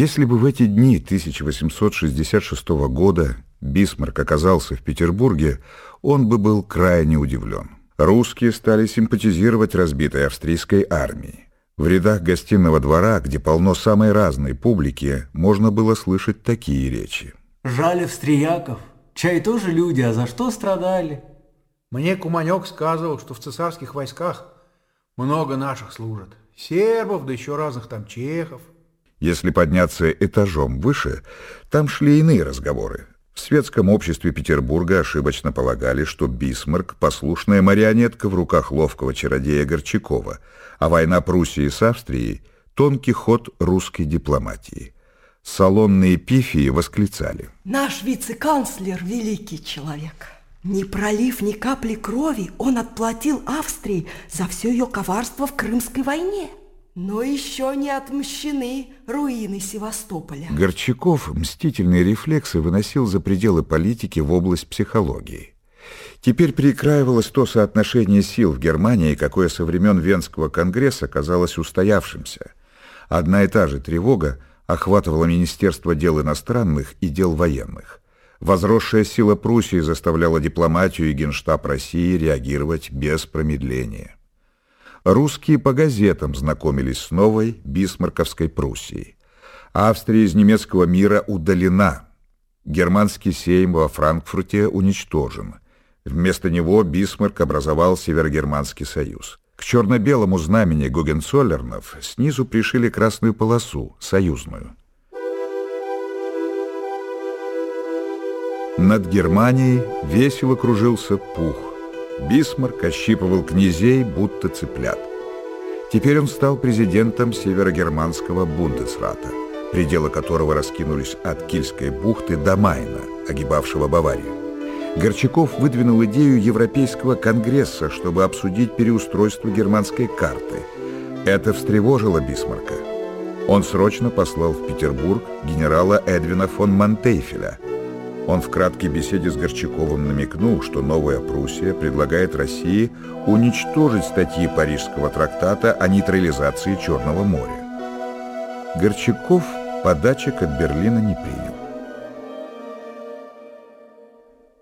Если бы в эти дни 1866 года Бисмарк оказался в Петербурге, он бы был крайне удивлен. Русские стали симпатизировать разбитой австрийской армии. В рядах гостиного двора, где полно самой разной публики, можно было слышать такие речи. «Жаль австрияков. Чай тоже люди, а за что страдали?» Мне Куманек сказывал, что в цесарских войсках много наших служат. Сербов, да еще разных там чехов. Если подняться этажом выше, там шли иные разговоры. В светском обществе Петербурга ошибочно полагали, что Бисмарк – послушная марионетка в руках ловкого чародея Горчакова, а война Пруссии с Австрией – тонкий ход русской дипломатии. Салонные пифии восклицали. Наш вице-канцлер – великий человек. Не пролив ни капли крови, он отплатил Австрии за все ее коварство в Крымской войне. Но еще не отмщены руины Севастополя. Горчаков мстительные рефлексы выносил за пределы политики в область психологии. Теперь перекраивалось то соотношение сил в Германии, какое со времен Венского конгресса казалось устоявшимся. Одна и та же тревога охватывала Министерство дел иностранных и дел военных. Возросшая сила Пруссии заставляла дипломатию и Генштаб России реагировать без промедления русские по газетам знакомились с новой бисмарковской Пруссией. Австрия из немецкого мира удалена. Германский сейм во Франкфурте уничтожен. Вместо него Бисмарк образовал Северогерманский союз. К черно-белому знамени Гогенцоллернов снизу пришили красную полосу, союзную. Над Германией весело кружился пух. Бисмарк ощипывал князей, будто цыплят. Теперь он стал президентом северогерманского Бундесрата, пределы которого раскинулись от Кильской бухты до Майна, огибавшего Баварию. Горчаков выдвинул идею Европейского конгресса, чтобы обсудить переустройство германской карты. Это встревожило Бисмарка. Он срочно послал в Петербург генерала Эдвина фон Мантейфеля – он в краткой беседе с Горчаковым намекнул, что Новая Пруссия предлагает России уничтожить статьи Парижского трактата о нейтрализации Черного моря. Горчаков подачек от Берлина не принял.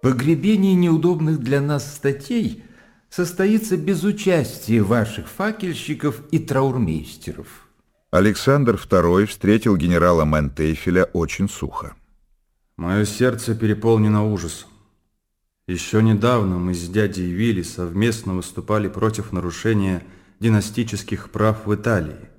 Погребение неудобных для нас статей состоится без участия ваших факельщиков и траурмейстеров. Александр II встретил генерала Ментейфеля очень сухо. Мое сердце переполнено ужасом. Еще недавно мы с дядей Вилли совместно выступали против нарушения династических прав в Италии.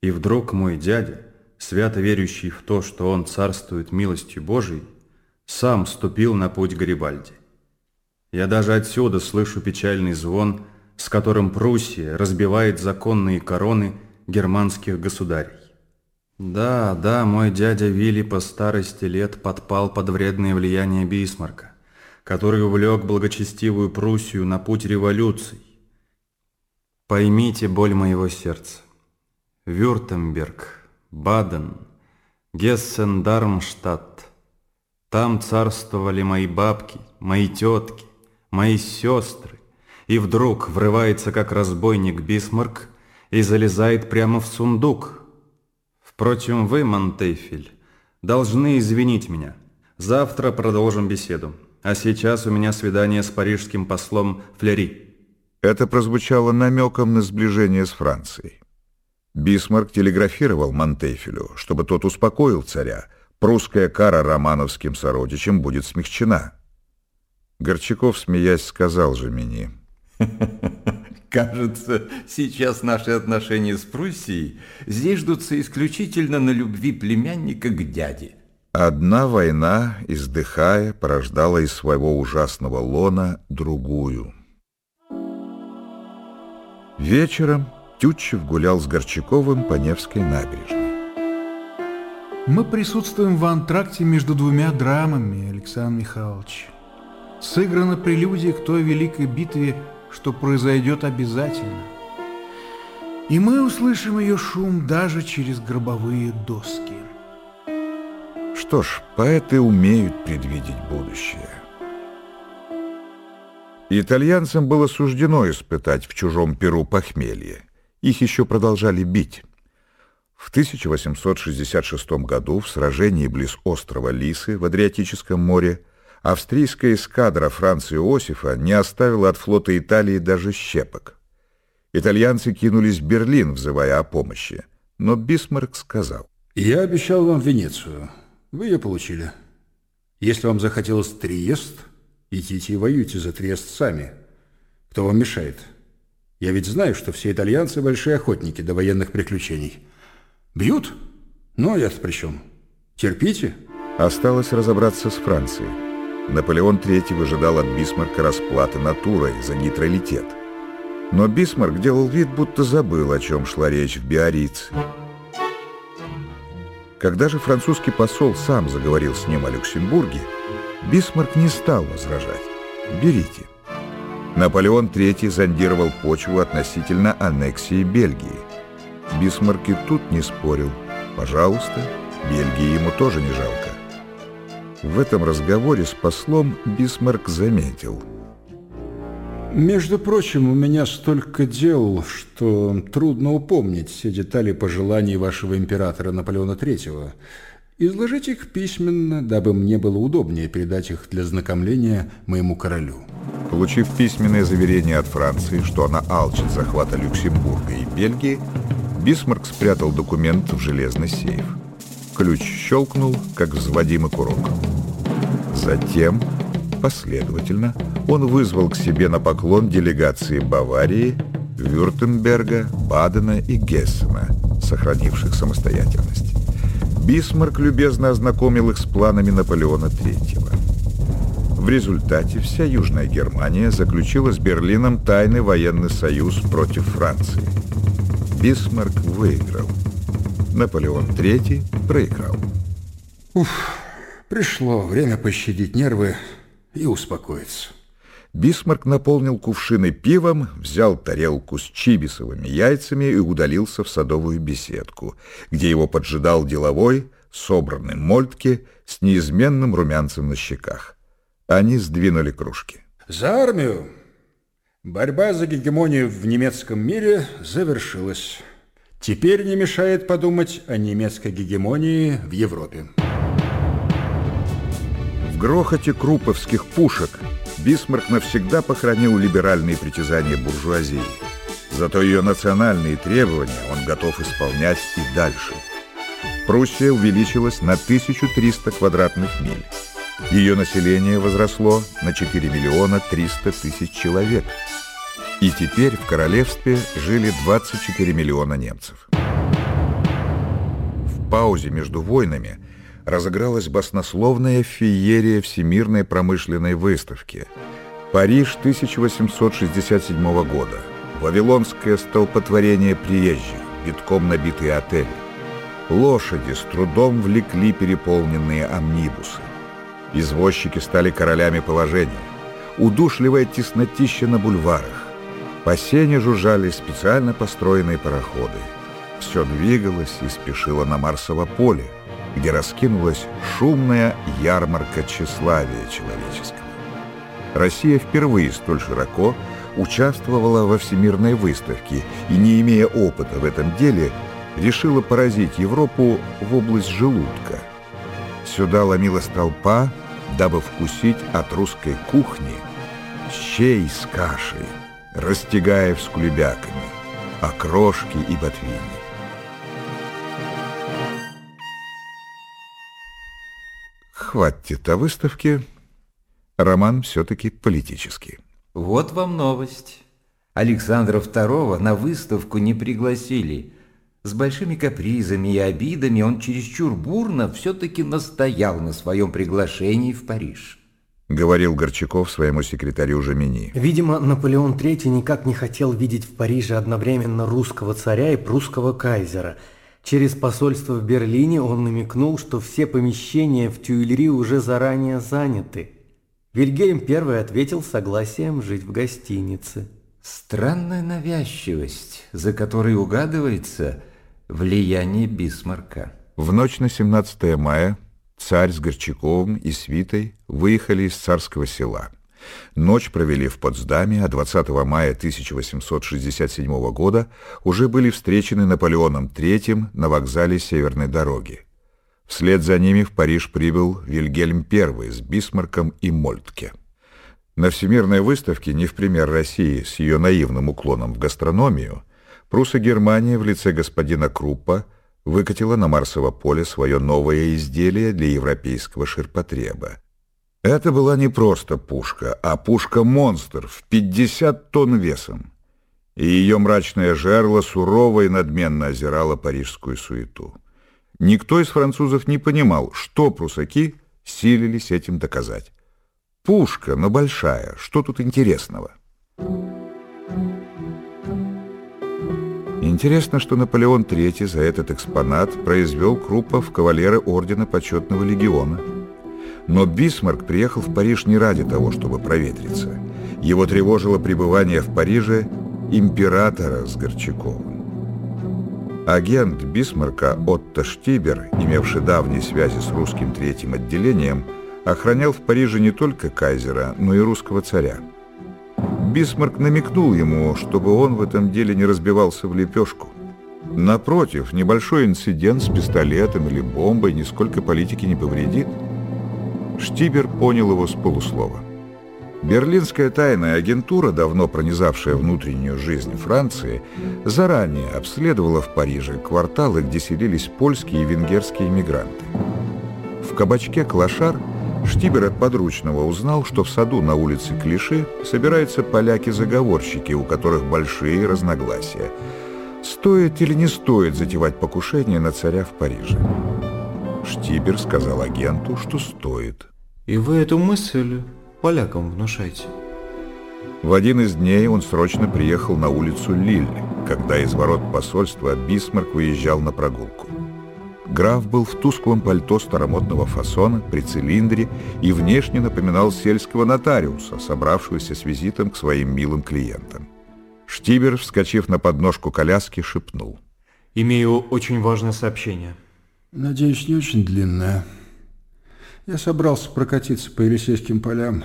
И вдруг мой дядя, свято верящий в то, что он царствует милостью Божией, сам ступил на путь Гарибальди. Я даже отсюда слышу печальный звон, с которым Пруссия разбивает законные короны германских государей. Да, да, мой дядя Вилли по старости лет подпал под вредное влияние Бисмарка, который увлек благочестивую Пруссию на путь революций. Поймите боль моего сердца. Вюртемберг, Баден, Гессен-Дармштадт. Там царствовали мои бабки, мои тетки, мои сестры. И вдруг врывается, как разбойник Бисмарк, и залезает прямо в сундук – Впрочем, вы, Мантейфель, должны извинить меня. Завтра продолжим беседу. А сейчас у меня свидание с парижским послом Флери. Это прозвучало намеком на сближение с Францией. Бисмарк телеграфировал Мантейфелю, чтобы тот успокоил царя. Прусская кара романовским сородичам будет смягчена. Горчаков, смеясь, сказал Жомини. Кажется, сейчас наши отношения с Пруссией зиждутся исключительно на любви племянника к дяде. Одна война, издыхая, порождала из своего ужасного лона другую. Вечером Тютчев гулял с Горчаковым по Невской набережной. Мы присутствуем в антракте между двумя драмами, Александр Михайлович. Сыграна прелюдия к той великой битве что произойдет обязательно. И мы услышим ее шум даже через гробовые доски. Что ж, поэты умеют предвидеть будущее. Итальянцам было суждено испытать в чужом перу похмелье. Их еще продолжали бить. В 1866 году в сражении близ острова Лисы в Адриатическом море австрийская эскадра Франца Иосифа не оставила от флота Италии даже щепок. Итальянцы кинулись в Берлин, взывая о помощи, но Бисмарк сказал. «Я обещал вам Венецию. Вы ее получили. Если вам захотелось Триест, идите и воюйте за Триест сами. Кто вам мешает? Я ведь знаю, что все итальянцы большие охотники до военных приключений». Бьют? Ну, а я-то при чем? Терпите. Осталось разобраться с Францией. Наполеон III выжидал от Бисмарка расплаты натурой за нейтралитет. Но Бисмарк делал вид, будто забыл, о чем шла речь в Биаррице. Когда же французский посол сам заговорил с ним о Люксембурге, Бисмарк не стал возражать. «Берите». Наполеон III зондировал почву относительно аннексии Бельгии. Бисмарк и тут не спорил. Пожалуйста, Бельгии ему тоже не жалко. В этом разговоре с послом Бисмарк заметил. Между прочим, у меня столько дел, что трудно упомнить все детали пожеланий вашего императора Наполеона III. Изложите их письменно, дабы мне было удобнее передать их для ознакомления моему королю. Получив письменное заверение от Франции, что она алчит захвата Люксембурга и Бельгии, Бисмарк спрятал документ в железный сейф. Ключ щелкнул, как взводимый курок. Затем, последовательно, он вызвал к себе на поклон делегации Баварии, Вюртемберга, Бадена и Гессена, сохранивших самостоятельность. Бисмарк любезно ознакомил их с планами Наполеона III. В результате вся Южная Германия заключила с Берлином тайный военный союз против Франции. Бисмарк выиграл. Наполеон III проиграл. Уф, пришло время пощадить нервы и успокоиться. Бисмарк наполнил кувшины пивом, взял тарелку с чибисовыми яйцами и удалился в садовую беседку, где его поджидал деловой, собранный Мольтке с неизменным румянцем на щеках. Они сдвинули кружки. «За армию!» Борьба за гегемонию в немецком мире завершилась. Теперь не мешает подумать о немецкой гегемонии в Европе. В грохоте круповских пушек Бисмарк навсегда похоронил либеральные притязания буржуазии. Зато ее национальные требования он готов исполнять и дальше. Пруссия увеличилась на 1300 квадратных миль. Ее население возросло на 4 миллиона 300 тысяч человек. И теперь в королевстве жили 24 миллиона немцев. В паузе между войнами разыгралась баснословная феерия Всемирной промышленной выставки. Париж 1867 года. Вавилонское столпотворение приезжих, битком набитые отели. Лошади с трудом влекли переполненные амнибусы. Извозчики стали королями положения. Удушливая теснотища на бульварах. По сене жужжали специально построенные пароходы. Все двигалось и спешило на Марсово поле, где раскинулась шумная ярмарка тщеславия человеческого. Россия впервые столь широко участвовала во всемирной выставке и, не имея опыта в этом деле, решила поразить Европу в область желудка. Сюда ломилась толпа, дабы вкусить от русской кухни щей с кашей, растягаев с кулебяками, окрошки и ботвини. Хватит о выставке. Роман все-таки политический. Вот вам новость. Александра II на выставку не пригласили – с большими капризами и обидами он чересчур бурно все-таки настоял на своем приглашении в Париж. Говорил Горчаков своему секретарю Жамини. Видимо, Наполеон III никак не хотел видеть в Париже одновременно русского царя и прусского кайзера. Через посольство в Берлине он намекнул, что все помещения в Тюильри уже заранее заняты. Вильгельм I ответил согласием жить в гостинице. Странная навязчивость, за которой угадывается – Влияние Бисмарка. В ночь на 17 мая царь с Горчаковым и свитой выехали из царского села. Ночь провели в Потсдаме, а 20 мая 1867 года уже были встречены Наполеоном III на вокзале Северной дороги. Вслед за ними в Париж прибыл Вильгельм I с Бисмарком и Мольтке. На Всемирной выставке «Не в пример России» с ее наивным уклоном в гастрономию Пруссо-Германия в лице господина Круппа выкатила на Марсово поле свое новое изделие для европейского ширпотреба. Это была не просто пушка, а пушка-монстр в 50 тонн весом. И ее мрачное жерло сурово и надменно озирало парижскую суету. Никто из французов не понимал, что пруссаки силились этим доказать. Пушка, но большая, что тут интересного? Интересно, что Наполеон III за этот экспонат произвел Круппа в кавалеры Ордена Почетного Легиона. Но Бисмарк приехал в Париж не ради того, чтобы проветриться. Его тревожило пребывание в Париже императора с Горчаковым. Агент Бисмарка Отто Штибер, имевший давние связи с русским третьим отделением, охранял в Париже не только кайзера, но и русского царя. Бисмарк намекнул ему, чтобы он в этом деле не разбивался в лепешку. Напротив, небольшой инцидент с пистолетом или бомбой нисколько политики не повредит. Штибер понял его с полуслова. Берлинская тайная агентура, давно пронизавшая внутреннюю жизнь Франции, заранее обследовала в Париже кварталы, где селились польские и венгерские иммигранты. В кабачке «Клашар» Штибер от подручного узнал, что в саду на улице Клиши собираются поляки-заговорщики, у которых большие разногласия. Стоит или не стоит затевать покушение на царя в Париже? Штибер сказал агенту, что стоит. «И вы эту мысль полякам внушайте. В один из дней он срочно приехал на улицу Лиль, когда из ворот посольства Бисмарк выезжал на прогулку. Граф был в тусклом пальто старомодного фасона, при цилиндре и внешне напоминал сельского нотариуса, собравшегося с визитом к своим милым клиентам. Штибер, вскочив на подножку коляски, шепнул. «Имею очень важное сообщение». «Надеюсь, не очень длинное». Я собрался прокатиться по Елисейским полям.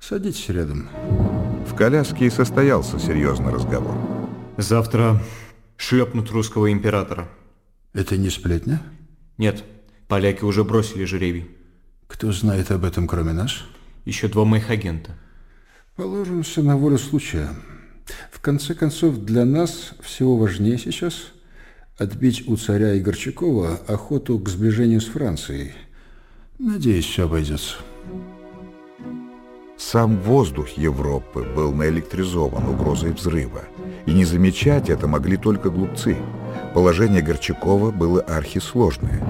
Садитесь рядом. В коляске и состоялся серьезный разговор. Завтра шлепнут русского императора. Это не сплетня? Нет, поляки уже бросили жребий. Кто знает об этом, кроме нас? Еще два моих агента. Положимся на волю случая. В конце концов, для нас всего важнее сейчас отбить у царя и Горчакова охоту к сближению с Францией – Надеюсь, все обойдется. Сам воздух Европы был наэлектризован угрозой взрыва, и не замечать это могли только глупцы. Положение Горчакова было архисложное.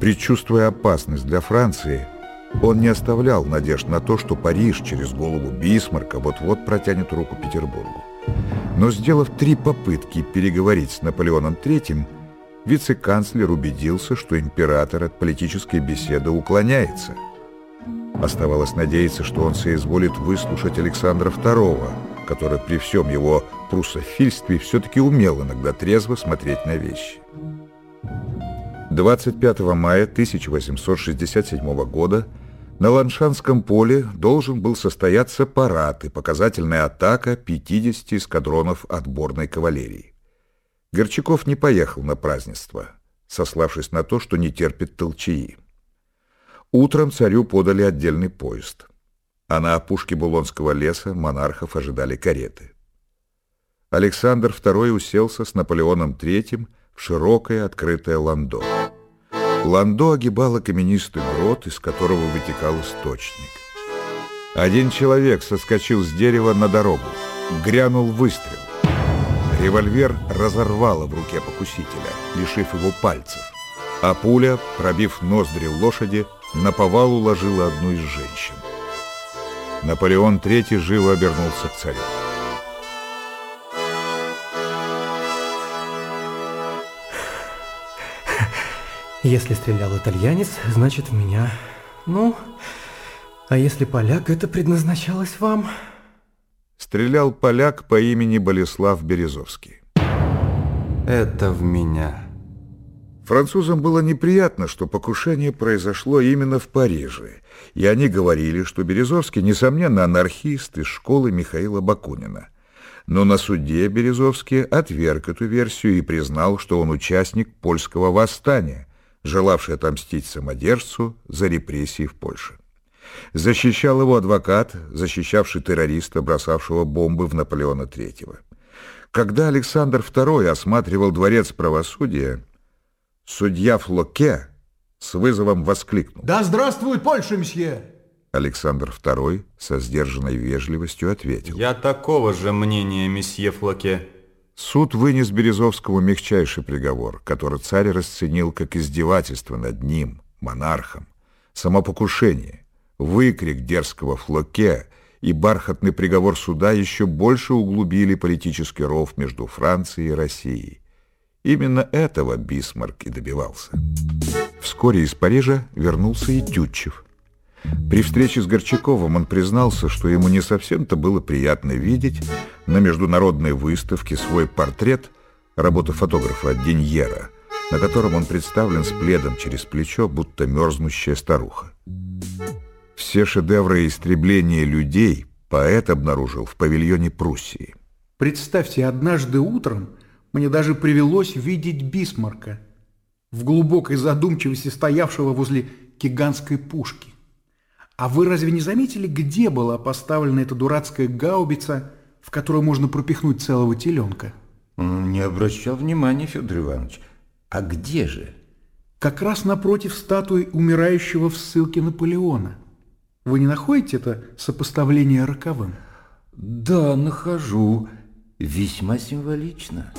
Предчувствуя опасность для Франции, он не оставлял надежд на то, что Париж через голову Бисмарка вот-вот протянет руку Петербургу. Но сделав три попытки переговорить с Наполеоном III, вице-канцлер убедился, что император от политической беседы уклоняется. Оставалось надеяться, что он соизволит выслушать Александра II, который при всем его пруссофильстве все-таки умел иногда трезво смотреть на вещи. 25 мая 1867 года на Ланшанском поле должен был состояться парад и показательная атака 50 эскадронов отборной кавалерии. Горчаков не поехал на празднество, сославшись на то, что не терпит толчаи. Утром царю подали отдельный поезд, а на опушке Булонского леса монархов ожидали кареты. Александр II уселся с Наполеоном III в широкое открытое ландо. Ландо огибало каменистый грот, из которого вытекал источник. Один человек соскочил с дерева на дорогу. Грянул выстрел. Револьвер разорвало в руке покусителя, лишив его пальцев, а пуля, пробив ноздри лошади, на повал уложила одну из женщин. Наполеон III живо обернулся к царю. Если стрелял итальянец, значит в меня. Ну, а если поляк, это предназначалось вам стрелял поляк по имени Болеслав Березовский. Это в меня. Французам было неприятно, что покушение произошло именно в Париже, и они говорили, что Березовский, несомненно, анархист из школы Михаила Бакунина. Но на суде Березовский отверг эту версию и признал, что он участник польского восстания, желавший отомстить самодержцу за репрессии в Польше. Защищал его адвокат, защищавший террориста, бросавшего бомбы в Наполеона III. Когда Александр II осматривал дворец правосудия, Судья Флоке с вызовом воскликнул. «Да здравствует Польша, мсье!» Александр II со сдержанной вежливостью ответил. «Я такого же мнения, месье Флоке». Суд вынес Березовскому мягчайший приговор, который царь расценил как издевательство над ним, монархом, самопокушение, выкрик дерзкого Флоке и бархатный приговор суда еще больше углубили политический ров между Францией и Россией. Именно этого Бисмарк и добивался. Вскоре из Парижа вернулся и Тютчев. При встрече с Горчаковым он признался, что ему не совсем-то было приятно видеть на международной выставке свой портрет работы фотографа Деньера, на котором он представлен с пледом через плечо, будто мерзнущая старуха. Все шедевры истребления людей поэт обнаружил в павильоне Пруссии. Представьте, однажды утром мне даже привелось видеть Бисмарка в глубокой задумчивости стоявшего возле гигантской пушки. А вы разве не заметили, где была поставлена эта дурацкая гаубица, в которую можно пропихнуть целого теленка? Не обращал внимания, Федор Иванович. А где же? Как раз напротив статуи умирающего в ссылке Наполеона. Вы не находите это сопоставление роковым? Да, нахожу. Весьма символично.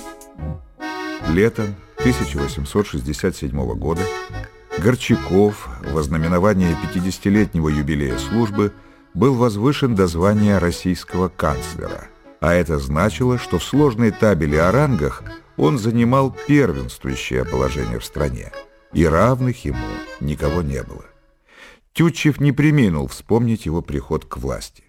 Летом 1867 года Горчаков в ознаменование 50-летнего юбилея службы был возвышен до звания российского канцлера, а это значило, что в сложной табели о рангах он занимал первенствующее положение в стране, и равных ему никого не было. Тютчев не приминул вспомнить его приход к власти.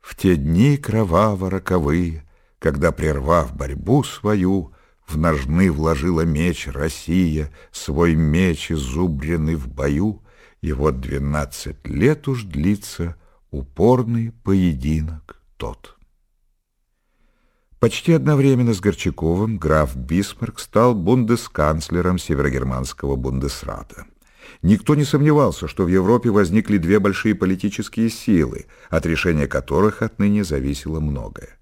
В те дни кроваво-роковые когда, прервав борьбу свою, в ножны вложила меч Россия, свой меч изубренный в бою, и вот двенадцать лет уж длится упорный поединок тот. Почти одновременно с Горчаковым граф Бисмарк стал бундесканцлером Северогерманского бундесрата. Никто не сомневался, что в Европе возникли две большие политические силы, от решения которых отныне зависело многое.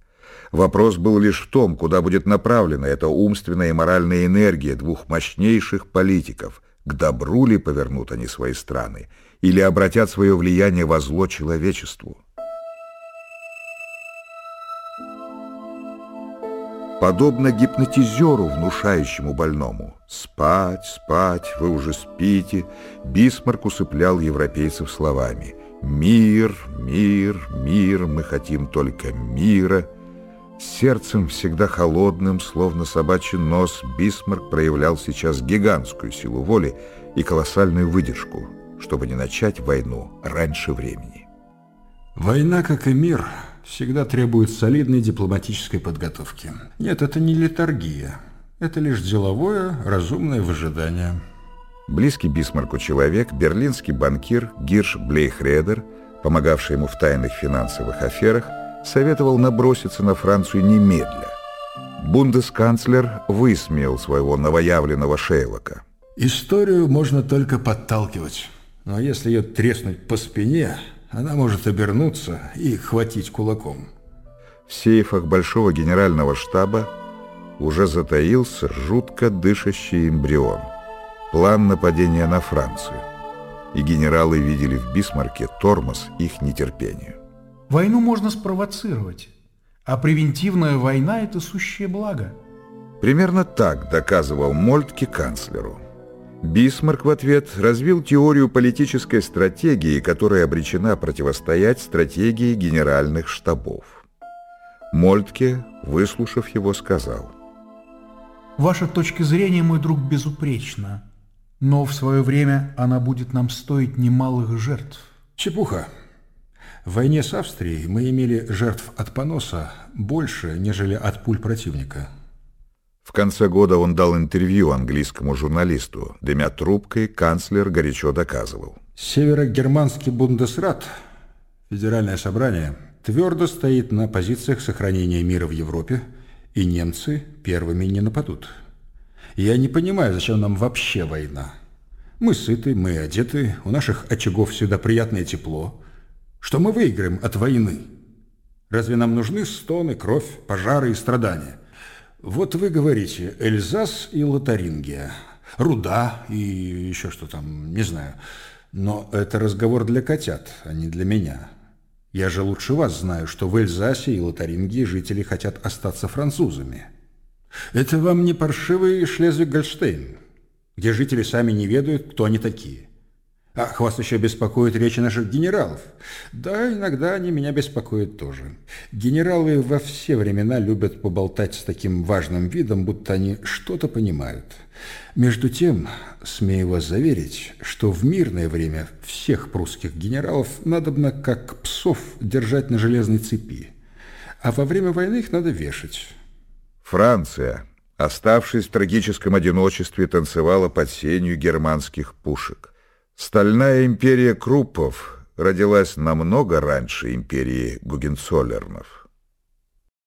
Вопрос был лишь в том, куда будет направлена эта умственная и моральная энергия двух мощнейших политиков. К добру ли повернут они свои страны или обратят свое влияние во зло человечеству? Подобно гипнотизеру, внушающему больному «Спать, спать, вы уже спите», Бисмарк усыплял европейцев словами «Мир, мир, мир, мы хотим только мира». Сердцем всегда холодным, словно собачий нос, Бисмарк проявлял сейчас гигантскую силу воли и колоссальную выдержку, чтобы не начать войну раньше времени. Война, как и мир, всегда требует солидной дипломатической подготовки. Нет, это не литургия. Это лишь деловое, разумное выжидание. Близкий Бисмарку человек, берлинский банкир Гирш Блейхредер, помогавший ему в тайных финансовых аферах, советовал наброситься на Францию немедля. Бундесканцлер высмеял своего новоявленного Шейлока. Историю можно только подталкивать. Но если ее треснуть по спине, она может обернуться и хватить кулаком. В сейфах Большого генерального штаба уже затаился жутко дышащий эмбрион. План нападения на Францию. И генералы видели в Бисмарке тормоз их нетерпению. Войну можно спровоцировать, а превентивная война – это сущее благо. Примерно так доказывал Мольтке канцлеру. Бисмарк в ответ развил теорию политической стратегии, которая обречена противостоять стратегии генеральных штабов. Мольтке, выслушав его, сказал. «Ваша точка зрения, мой друг, безупречна, но в свое время она будет нам стоить немалых жертв». Чепуха. В войне с Австрией мы имели жертв от поноса больше, нежели от пуль противника. В конце года он дал интервью английскому журналисту. Дымя трубкой, канцлер горячо доказывал. Северогерманский бундесрат, федеральное собрание, твердо стоит на позициях сохранения мира в Европе, и немцы первыми не нападут. Я не понимаю, зачем нам вообще война. Мы сыты, мы одеты, у наших очагов всегда приятное тепло. Что мы выиграем от войны? Разве нам нужны стоны, кровь, пожары и страдания? Вот вы говорите Эльзас и Лотарингия, Руда и еще что там, не знаю. Но это разговор для котят, а не для меня. Я же лучше вас знаю, что в Эльзасе и Лотарингии жители хотят остаться французами. Это вам не паршивый Шлезвиг-Гольштейн, где жители сами не ведают, кто они такие. Ах, вас еще беспокоит речи наших генералов. Да, иногда они меня беспокоят тоже. Генералы во все времена любят поболтать с таким важным видом, будто они что-то понимают. Между тем, смею вас заверить, что в мирное время всех прусских генералов надобно, как псов, держать на железной цепи, а во время войны их надо вешать. Франция, оставшись в трагическом одиночестве, танцевала под сенью германских пушек. Стальная империя Круппов родилась намного раньше империи Гугенцоллернов.